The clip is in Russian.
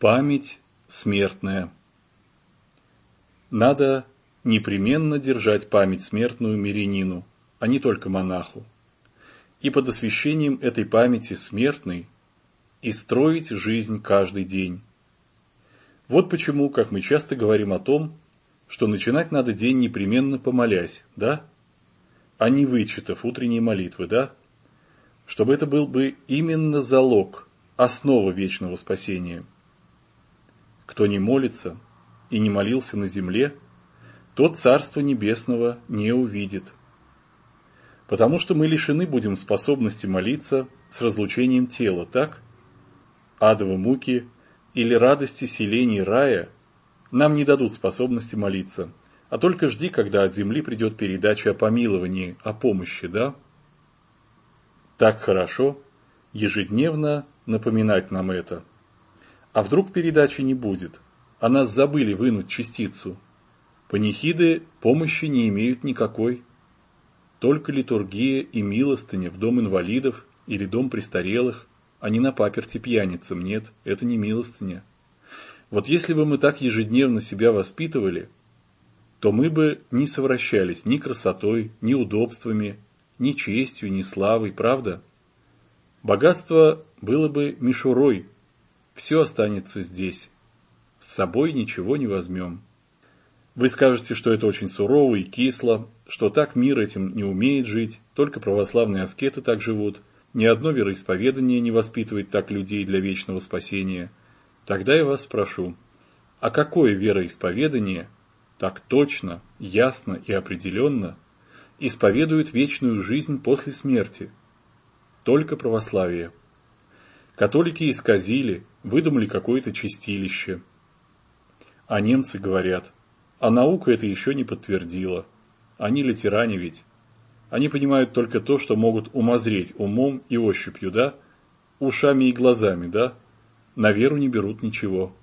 Память смертная. Надо непременно держать память смертную мирянину, а не только монаху. И под освящением этой памяти смертной и строить жизнь каждый день. Вот почему, как мы часто говорим о том, что начинать надо день непременно помолясь, да? А не вычитав утренней молитвы, да? Чтобы это был бы именно залог, основа вечного спасения – кто не молится и не молился на земле, тот Царство Небесного не увидит. Потому что мы лишены будем способности молиться с разлучением тела, так? Адовы муки или радости селений рая нам не дадут способности молиться, а только жди, когда от земли придет передача о помиловании, о помощи, да? Так хорошо ежедневно напоминать нам это – а вдруг передачи не будет, а нас забыли вынуть частицу? Панихиды помощи не имеют никакой. Только литургия и милостыня в дом инвалидов или дом престарелых, а не на паперти пьяницам, нет, это не милостыня. Вот если бы мы так ежедневно себя воспитывали, то мы бы не совращались ни красотой, ни удобствами, ни честью, ни славой, правда? Богатство было бы мишурой, все останется здесь. С собой ничего не возьмем. Вы скажете, что это очень сурово и кисло, что так мир этим не умеет жить, только православные аскеты так живут, ни одно вероисповедание не воспитывает так людей для вечного спасения. Тогда я вас спрошу, а какое вероисповедание так точно, ясно и определенно исповедует вечную жизнь после смерти? Только православие. Католики исказили, выдумали какое-то чистилище. А немцы говорят, а наука это еще не подтвердила. Они лютеране ведь. Они понимают только то, что могут умозреть умом и ощупью, да? Ушами и глазами, да? На веру не берут ничего.